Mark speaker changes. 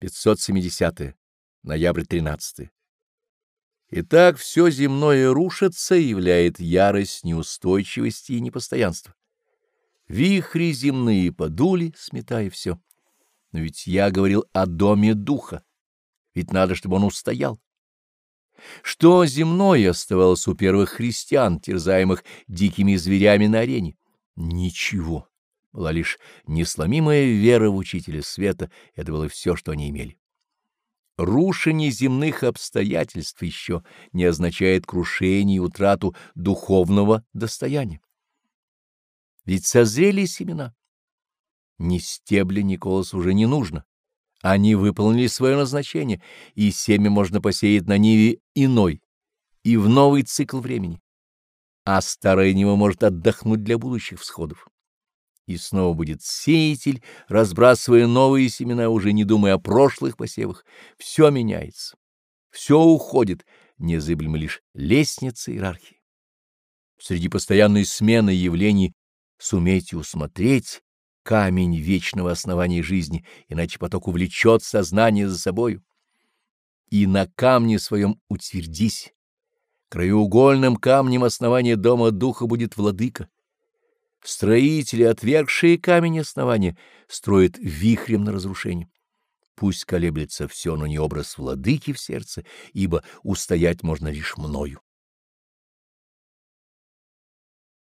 Speaker 1: 570. Ноябрь 13. Итак, все земное рушится и являет ярость неустойчивости и непостоянства. Вихри земные подули, сметая все. Но ведь я говорил о доме духа, ведь надо, чтобы он устоял. Что земное оставалось у первых христиан, терзаемых дикими зверями на арене? Ничего. Была лишь несломимая вера в учителя света, это было все, что они имели. Рушение земных обстоятельств еще не означает крушение и утрату духовного достояния. Ведь созрели семена. Ни стебля, ни колос уже не нужно. Они выполнили свое назначение, и семя можно посеять на ниве иной и в новый цикл времени, а старое него может отдохнуть для будущих всходов. И снова будет сеятель, разбрасывая новые семена, уже не думая о прошлых посевах. Все меняется, все уходит, незыблемо лишь лестница иерархии. Среди постоянной смены явлений сумейте усмотреть камень вечного основания жизни, иначе поток увлечет сознание за собою. И на камне своем утвердись. Краеугольным камнем основания дома духа будет владыка. Строители, отвергшие камень основания, строят вихрем на разрушение. Пусть колеблется все, но не образ владыки в сердце, ибо устоять можно лишь мною.